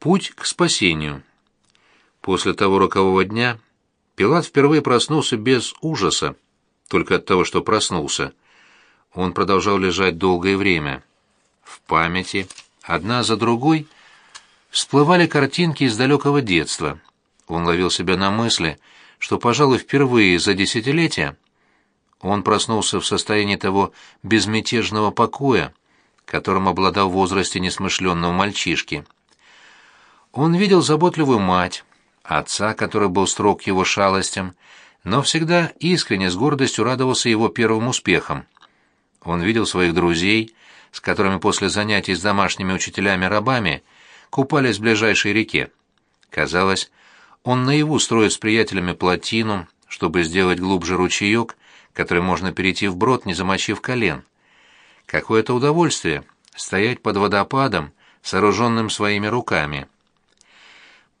Путь к спасению. После того рокового дня Пилат впервые проснулся без ужаса, только от того, что проснулся. Он продолжал лежать долгое время. В памяти, одна за другой, всплывали картинки из далекого детства. Он ловил себя на мысли, что, пожалуй, впервые за десятилетия он проснулся в состоянии того безмятежного покоя, которым обладал в возрасте несмышленного мальчишки. Он видел заботливую мать, отца, который был строг его шалостям, но всегда искренне с гордостью радовался его первым успехам. Он видел своих друзей, с которыми после занятий с домашними учителями-рабами купались в ближайшей реке. Казалось, он наяву строит с приятелями плотину, чтобы сделать глубже ручеек, который можно перейти вброд, не замочив колен. Какое-то удовольствие стоять под водопадом, сооруженным своими руками.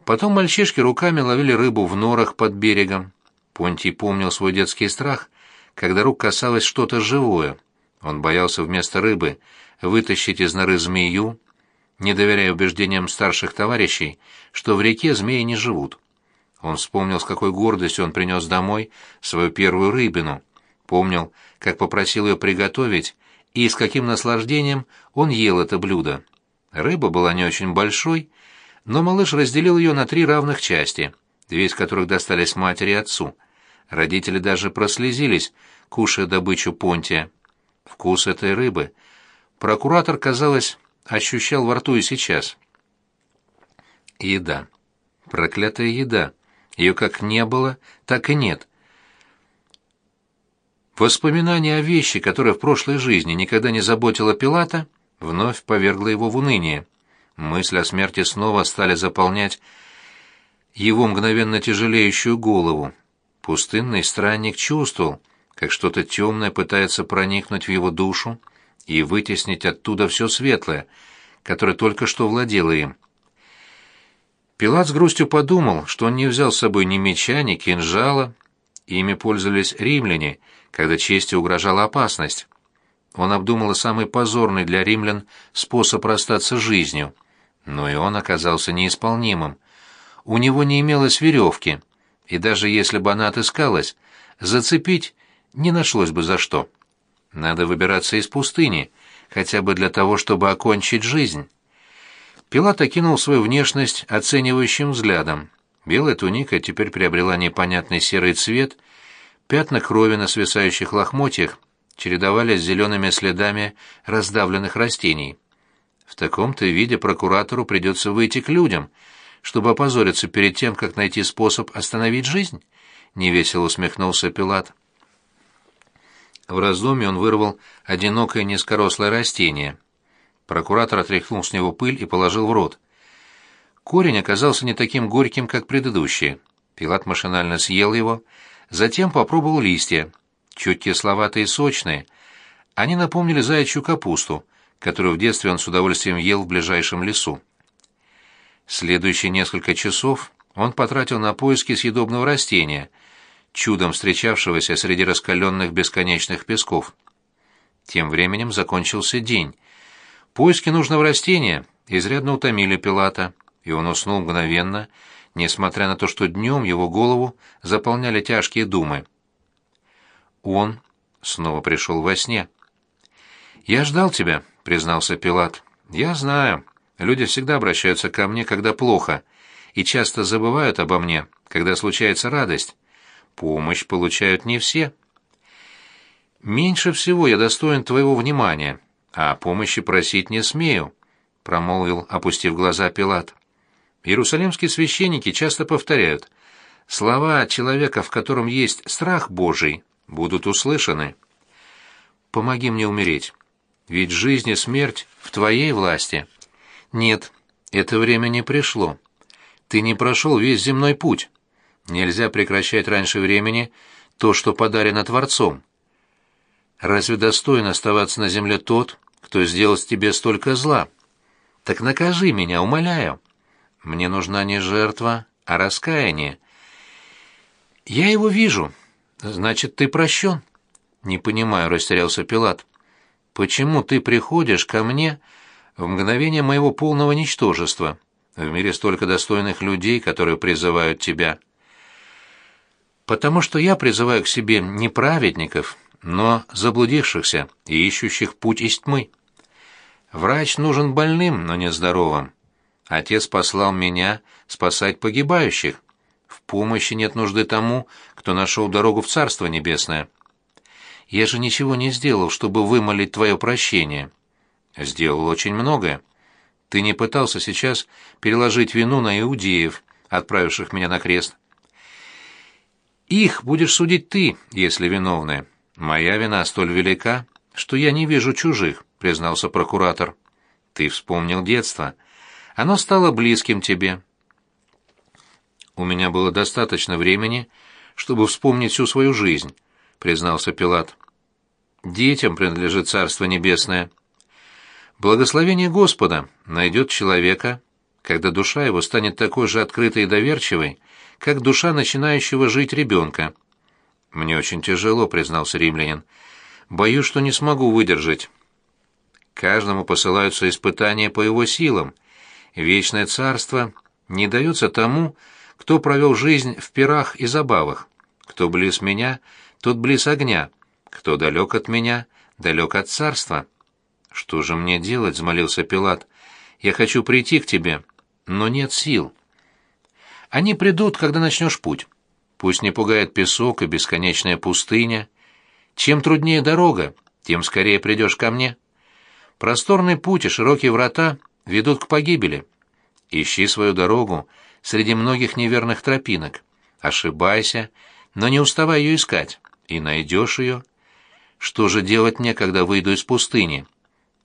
Потом мальчишки руками ловили рыбу в норах под берегом. Понтий помнил свой детский страх, когда рук касалось что-то живое. Он боялся вместо рыбы вытащить из норы змею, не доверяя убеждениям старших товарищей, что в реке змеи не живут. Он вспомнил, с какой гордостью он принес домой свою первую рыбину, помнил, как попросил ее приготовить, и с каким наслаждением он ел это блюдо. Рыба была не очень большой, но малыш разделил ее на три равных части, две из которых достались матери и отцу. Родители даже прослезились, кушая добычу понтия. Вкус этой рыбы прокуратор, казалось, ощущал во рту и сейчас. Еда. Проклятая еда. Ее как не было, так и нет. Воспоминание о вещи, которая в прошлой жизни никогда не заботила Пилата, вновь повергло его в уныние. Мысли о смерти снова стали заполнять его мгновенно тяжелеющую голову. Пустынный странник чувствовал, как что-то темное пытается проникнуть в его душу и вытеснить оттуда все светлое, которое только что владело им. Пилат с грустью подумал, что он не взял с собой ни меча, ни кинжала. Ими пользовались римляне, когда чести угрожала опасность. Он обдумал самый позорный для римлян способ расстаться с жизнью, но и он оказался неисполнимым. У него не имелось веревки, и даже если бы она отыскалась, зацепить не нашлось бы за что. Надо выбираться из пустыни, хотя бы для того, чтобы окончить жизнь. Пилат окинул свою внешность оценивающим взглядом. Белая туника теперь приобрела непонятный серый цвет, пятна крови на свисающих лохмотьях чередовались с зелеными следами раздавленных растений. В таком-то виде прокуратору придется выйти к людям, чтобы опозориться перед тем, как найти способ остановить жизнь, — невесело усмехнулся Пилат. В раздумье он вырвал одинокое низкорослое растение — Прокуратор отряхнул с него пыль и положил в рот. Корень оказался не таким горьким, как предыдущие. Пилат машинально съел его, затем попробовал листья. Чуть кисловатые и сочные. Они напомнили заячью капусту, которую в детстве он с удовольствием ел в ближайшем лесу. Следующие несколько часов он потратил на поиски съедобного растения, чудом встречавшегося среди раскаленных бесконечных песков. Тем временем закончился день — Поиски нужного растения изрядно утомили Пилата, и он уснул мгновенно, несмотря на то, что днем его голову заполняли тяжкие думы. Он снова пришел во сне. «Я ждал тебя», — признался Пилат. «Я знаю. Люди всегда обращаются ко мне, когда плохо, и часто забывают обо мне, когда случается радость. Помощь получают не все. Меньше всего я достоин твоего внимания, а помощи просить не смею», — промолвил, опустив глаза Пилат. Иерусалимские священники часто повторяют, «Слова человека, в котором есть страх Божий, будут услышаны». «Помоги мне умереть, ведь жизнь и смерть в твоей власти». «Нет, это время не пришло. Ты не прошел весь земной путь. Нельзя прекращать раньше времени то, что подарено Творцом. Разве достоин оставаться на земле тот, кто сделал тебе столько зла? Так накажи меня, умоляю. Мне нужна не жертва, а раскаяние. Я его вижу. Значит, ты прощен. Не понимаю, растерялся Пилат. Почему ты приходишь ко мне в мгновение моего полного ничтожества, В мире столько достойных людей, которые призывают тебя. Потому что я призываю к себе не праведников, но заблудившихся и ищущих путь из тьмы. Врач нужен больным, но не здоровым. Отец послал меня спасать погибающих. В помощи нет нужды тому, кто нашел дорогу в Царство Небесное. Я же ничего не сделал, чтобы вымолить твое прощение. Сделал очень многое. Ты не пытался сейчас переложить вину на иудеев, отправивших меня на крест. Их будешь судить ты, если виновны. Моя вина столь велика, что я не вижу чужих, признался прокуратор. Ты вспомнил детство. Оно стало близким тебе. У меня было достаточно времени, чтобы вспомнить всю свою жизнь, признался Пилат. Детям принадлежит Царство Небесное. Благословение Господа найдет человека, когда душа его станет такой же открытой и доверчивой, как душа начинающего жить ребенка. «Мне очень тяжело», — признался римлянин. «Боюсь, что не смогу выдержать». Каждому посылаются испытания по его силам. Вечное царство не дается тому, кто провел жизнь в пирах и забавах. Кто близ меня, тот близ огня. Кто далек от меня, далек от царства. «Что же мне делать?» — взмолился Пилат. «Я хочу прийти к тебе, но нет сил». «Они придут, когда начнешь путь. Пусть не пугает песок и бесконечная пустыня. Чем труднее дорога, тем скорее придешь ко мне. Просторный путь и широкие врата ведут к погибели. Ищи свою дорогу среди многих неверных тропинок. Ошибайся, но не уставай ее искать, и найдешь ее. Что же делать мне, когда выйду из пустыни?»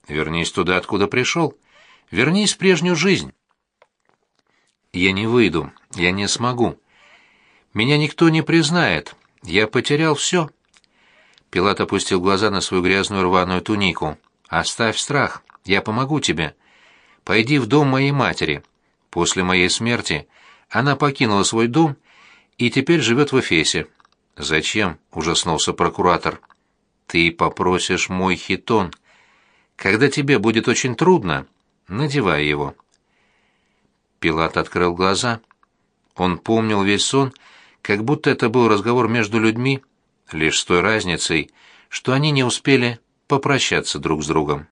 Вернись туда, откуда пришел. Вернись в прежнюю жизнь. Я не выйду, я не смогу. Меня никто не признает. Я потерял все. Пилат опустил глаза на свою грязную рваную тунику. Оставь страх, я помогу тебе. Пойди в дом моей матери. После моей смерти она покинула свой дом и теперь живет в Эфесе. Зачем? ужаснулся прокуратор. Ты попросишь мой хитон. Когда тебе будет очень трудно, надевай его. Пилат открыл глаза. Он помнил весь сон, как будто это был разговор между людьми, лишь с той разницей, что они не успели попрощаться друг с другом.